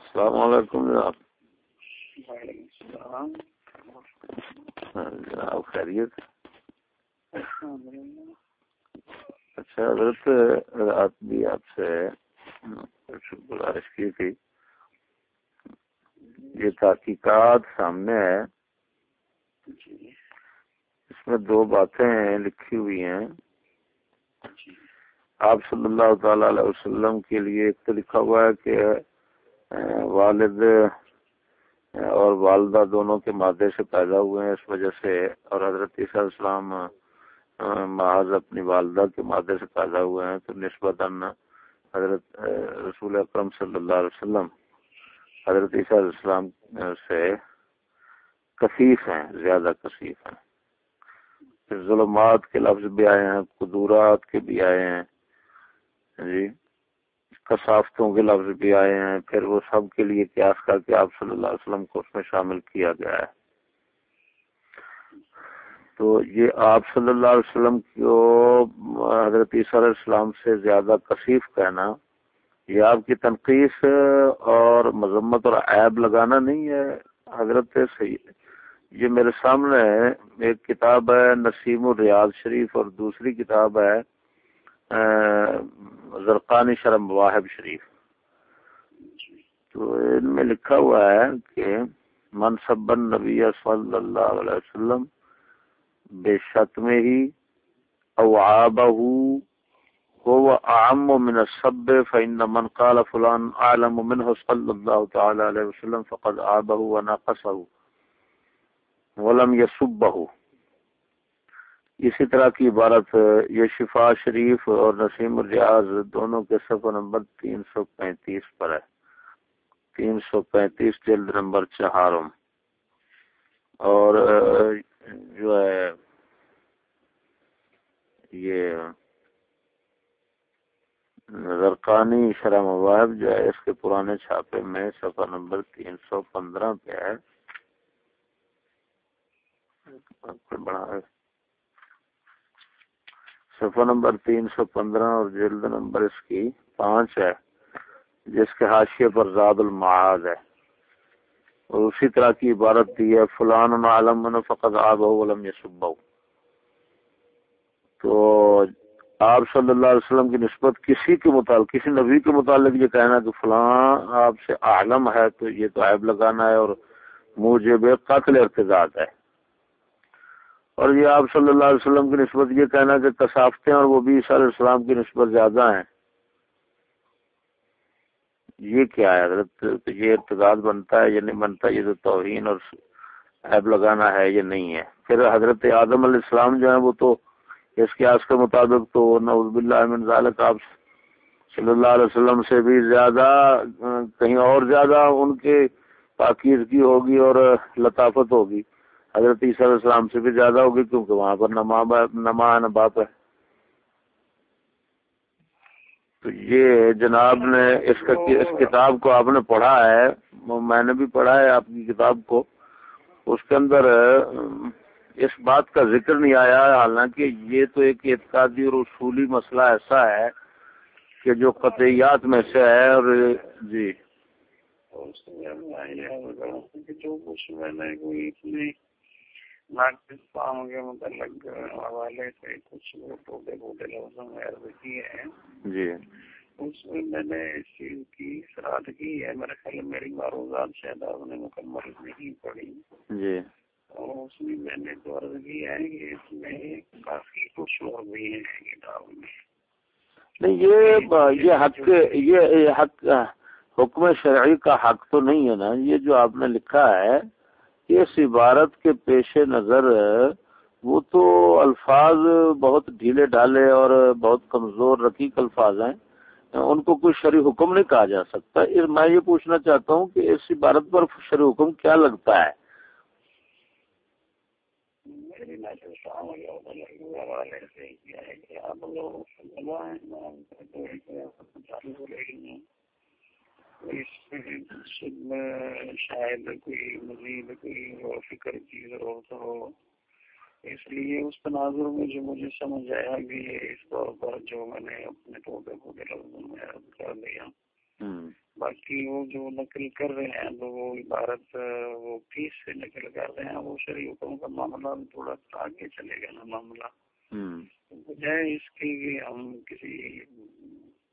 السلام علیکم جناب۔ جناب، خیریت؟ اچھا حضرت رات بھی آپ سے گزارش کی تھی، یہ تحقیقات سامنے ہے اس میں دو باتیں لکھی ہوئی ہیں۔ آپ صلی اللہ تعالی علیہ وسلم کے لیے ایک تو لکھا ہوا ہے کہ والد، اور والدہ دونوں کے مادے سے پیدا ہوئے ہیں، اس وجہ سے، اور حضرت عیسیٰ السلام محض اپنی والدہ کے مادے سے پیدا ہوئے ہیں، تو نسبت حضرت رسول اکرم صلی اللہ علیہ وسلم حضرت عیسیٰ علیہ السلام سے کثیف ہیں، زیادہ کثیف ہیں۔ ظلمات کے لفظ بھی آئے ہیں، قدورات کے بھی آئے ہیں جی کثافتوں کے لفظ بھی آئے ہیں، پھر وہ سب کے لیے قیاس کر کے آپ صلی اللہ علیہ وسلم کو اس میں شامل کیا گیا ہے۔ تو یہ آپ صلی اللہ علیہ وسلم کو حضرت عیسیٰ علیہ السلام سے زیادہ کثیف کہنا، یہ آپ کی تنقید اور مذمت اور عیب لگانا نہیں ہے۔ حضرت صحیح یہ میرے سامنے ایک کتاب ہے، نسیم الریاض شریف اور دوسری کتاب ہے زرقانی شرم واحب شریف۔ تو ان میں لکھا ہوا ہے کہ منصب نبی صلی اللہ علیہ وسلم بے شک میں ہی او هو اعم من السب فإن من قال فلان اعلم منه صلى الله تعالى عليه وسلم فقد عابه ونقصه ولم يسبه اسی طرح کی عبارت یہ شفا شریف اور نسیم الریاض دونوں کے صفحہ نمبر تین سو پینتیس پر ہے۔ تین سو پینتیس جلد نمبر چہارم اور جو ہے، یہ زرقانی شرح مواہب جو ہے، اس کے پرانے چھاپے میں صفحہ نمبر تین سو پندرہ پہ ہے۔ بڑا صفحہ نمبر تین سو پندرہ اور جلد نمبر اس کی پانچ ہے، جس کے حاشیے پر زاد المعاد ہے۔ اور اسی طرح کی عبارت دی ہے، فلان عالم فقط آب ولم یسب۔ تو آپ صلی اللہ علیہ وسلم کی نسبت کسی کے متعلق، کسی نبی کے متعلق یہ کہنا کہ فلاں آپ سے عالم ہے تو یہ تو عیب لگانا ہے اور مجھے بے قتل ارتداد ہے۔ اور یہ آپ صلی اللہ علیہ وسلم کی نسبت یہ کہنا کہ کثافتیں اور وہ بھی عیسیٰ علیہ السلام کی نسبت زیادہ ہیں۔ یہ کیا ہے؟ حضرت یہ ارتداد بنتا ہے یہ نہیں بنتا، یہ تو توہین اور عیب لگانا ہے یہ نہیں ہے؟ پھر حضرت آدم علیہ السلام جو ہیں وہ تو اس کے آس کے مطابق تو نعوذ باللہ من ذالک، آپ صلی اللہ علیہ وسلم سے بھی زیادہ، کہیں اور زیادہ ان کے پاکیزگی ہوگی اور لطافت ہوگی۔ حضرت عیسیٰ علیہ السلام سے بھی زیادہ ہوگی کیونکہ وہاں پر نہ ماں باپ نہ ماں نہ باپ ہے۔ تو یہ جناب نے اس کا اس کتاب کو آپ نے پڑھا ہے میں نے بھی پڑھا ہے آپ کی کتاب کو۔ اس کے اندر، اس بات کا ذکر نہیں آیا، حالانکہ یہ تو ایک اعتقادی اور اصولی مسئلہ ایسا ہے کہ جو قطعیات میں سے ہے اور جی۔ کے متعلق حوالے سے کچھ ٹوٹے پھوٹے لفظوں میں عرض کیے ہیں۔ جی۔ اس میں میں نے اس چیز کی کی ہے میرے خیال میری شاید آپ نے مکمل نہیں پڑھی۔ جی۔ اور اس میں میں نے تو عرض کیا ہے کہ اس میں کافی کچھ اور بھی کتاب میں۔ نہیں یہ یہ حق یہ حق حکم شرعی کا حق تو نہیں ہے نا۔ یہ جو آپ نے لکھا ہے اس عبارت کے پیش نظر وہ تو الفاظ بہت ڈھیلے ڈالے اور بہت کمزور رقیق الفاظ ہیں، ان کو کوئی شرع حکم نہیں کہا جا سکتا۔ میں یہ پوچھنا چاہتا ہوں کہ اس عبارت پر شرع حکم کیا لگتا ہے؟ شاید کوئی مزید کوئی فکر کی ضرورت ہو۔ اس لیے اس تناظر میں جو مجھے سمجھ آیا کہ اس طور پر جو میں نے اپنے ٹوٹے پھوٹے لفظوں میں کر دیا۔ باقی وہ جو نقل کر رہے ہیں تو وہ عبارت وہ کس سے نقل کر رہے ہیں وہ شریعتوں کا معاملہ تھوڑا آگے چلے گا نا معاملہ۔ بجائے اس کے کہ ہم کسی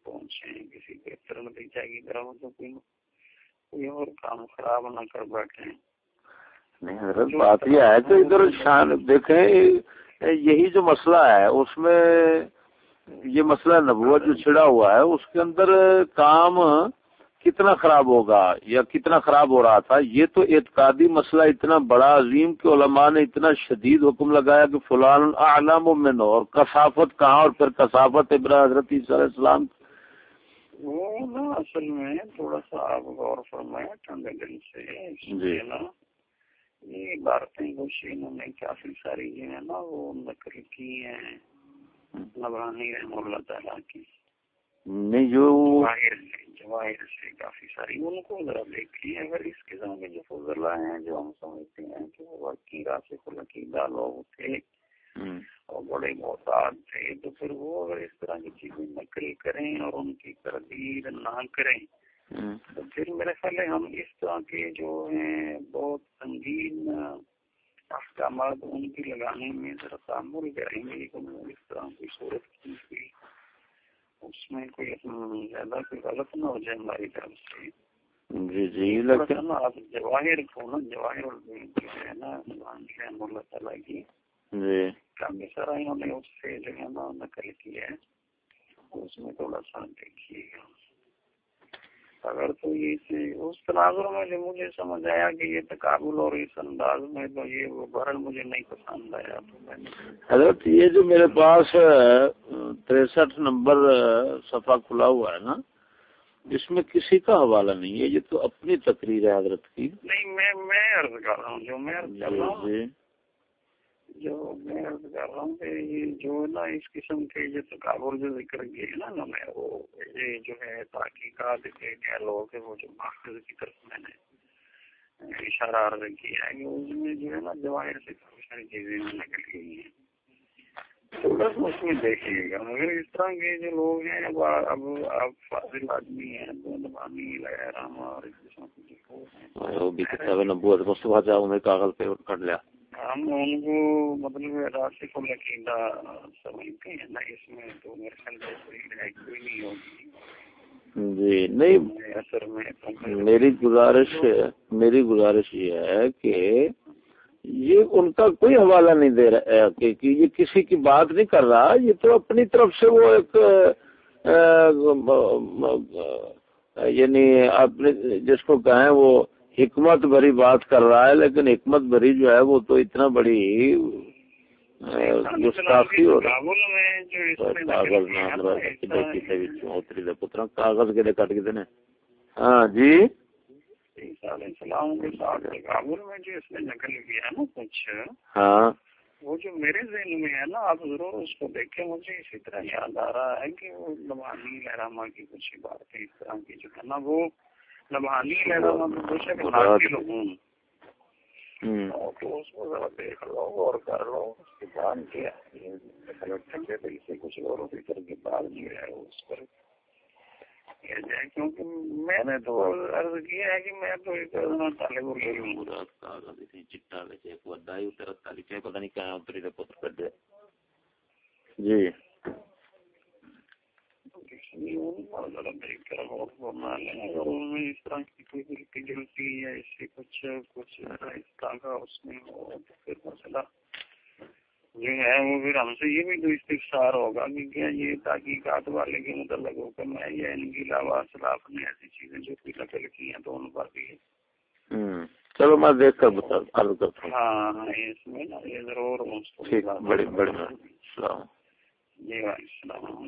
پہنچے کسی بہتر نتیجہ کی طرف تو کوئی اور کام خراب نہ کر بیٹھے نہیں حضرت، بات یہ ہے کہ ادھر شان دیکھیں یہی جو مسئلہ ہے، اس میں یہ مسئلہ نبوت جو چھڑا ہوا ہے، اس کے اندر کام کتنا خراب ہوگا یا کتنا خراب ہو رہا تھا، یہ تو اعتقادی مسئلہ اتنا بڑا عظیم کہ علماء نے اتنا شدید حکم لگایا کہ فلان اعلام میں نو اور کثافت کہاں اور پھر کثافت ابرا حضرت علیہ السلام وہ نا اصل میں تھوڑا سا آپ غور فرمائیں ٹھنڈے دل سے جی۔ نا۔ یہ عبارتیں کچھ انہوں نے کافی ساری جو ہے نا وہ نقل کی ہیں۔ نبرانی رحم اللہ تعالیٰ کی۔ نہیں جو جواہر سے جواہر سے کافی ساری۔ ان کو ذرا دیکھیے اگر اس قسم کے جو فضلہ ہیں جو ہم سمجھتے ہیں کہ وہ واقعی راسک العقیدہ لوگ تھے اور بڑے محتاط تھے۔ تو پھر وہ اگر اس طرح کی چیزیں نقل کریں اور ان کی تردید نہ کریں تو پھر میرے خیال ہے ہم اس طرح کے جو ہیں بہت سنگین احکامات ان کی لگانے میں ذرا تعمل کریں گے لیکن اس طرح کی صورت کی ہوئی اس میں کوئی زیادہ کوئی غلط نہ ہو جائے ہماری طرف سے۔ جی جی لیکن آپ جواہر کو نا جواہر جو ہے نا اللہ تعالیٰ کی جی۔ کافی سارا انہوں نے اس سے جو ہے نا نقل کیا ہے اس میں تھوڑا سا دیکھیے۔ گا اگر تو یہ اس تناظر میں جو مجھے سمجھ آیا کہ یہ تقابل اور اس انداز میں تو یہ وہ مجھے نہیں پسند آیا۔ تو میں حضرت یہ جو میرے پاس تریسٹھ نمبر صفحہ کھلا ہوا ہے نا اس میں کسی کا حوالہ نہیں ہے یہ تو اپنی تقریر ہے حضرت کی۔ نہیں میں میں عرض کر رہا ہوں جو میں عرض کر رہا ہوں۔ جی۔ جو میں عرض کر رہا ہوں کہ یہ جو نا اس قسم کے جو تقابل جو ذکر کیے نا نا میں، وہ یہ جو ہے تحقیقات کے ڈائلوگ ہے وہ جو ماخذ کی طرف میں نے اشارہ عرض کیا ہے کہ اس میں جو ہے نا جواہر سے کافی ساری چیزیں نکل گئی ہیں۔ تو بس اس میں دیکھیے گا، مگر اس طرح کے جو لوگ ہیں، اب اب اب فاضل آدمی ہیں تو نبانی لگا رہا اور اس قسم کے جو لوگ ہیں۔ وہ بھی کتاب نبوت مصطفیٰ جاؤ میں کاغذ پہ کر لیا۔ ہم ان کو مطلب راسک العقیدہ سمجھتے ہیں نا اس میں تو میرے خیال میں کوئی کوئی نہیں ہوگی۔ جی نہیں اثر میں میری گزارش میری گزارش یہ ہے کہ یہ ان کا کوئی حوالہ نہیں دے رہا کہ یہ کسی کی بات نہیں کر رہا یہ تو اپنی طرف سے وہ ایک یعنی اپنے جس کو کہیں وہ حکمت بھری بات کر رہا ہے، لیکن حکمت بھری جو ہے وہ تو اتنا بڑی گستاخی ہو رہا کاغذ کے کٹ کے دینے ہاں جی السلام کابل میں جو اس نے نقل کیا نا کچھ ہاں وہ جو میرے ذہن میں ہے نا، آپ ضرور اس کو دیکھیں، مجھے اسی طرح یاد آ رہا ہے کہ وہ نبانی لہراما کی کچھ باتیں، اس طرح کی جو ہے نا، وہ نبانی لہراما تو بے شک ناقل ہوں۔ تو اس کو ذرا دیکھ لو اور کر لو اس کے بعد کیا ٹھنڈے دل سے کچھ اور فکر کے بعد جو ہے اس پر۔ کیا جائے؟ کیونکہ میں نے تو عرض کیا ہے کہ میں تو ایک چٹا پتہ نہیں اتری دے پتر کر دے جی۔ اس طرح کی کوئی دل جلتی ہے اس سے کچھ کچھ اس طرح کا اس میں ہو تو پھر مسئلہ جو ہے وہ پھر ہم سے یہ بھی تو استفسار ہوگا کہ کیا یہ تحقیقات والے کے متعلق حکم ہے یا ان کے علاوہ نے ایسی چیزیں جو کہ نقل کی ہیں تو ان پر بھی چلو میں دیکھ کر بتا کرتا ہوں۔ ہاں اس میں نا یہ ضرور بڑی السلام جی وعلیکم السلام۔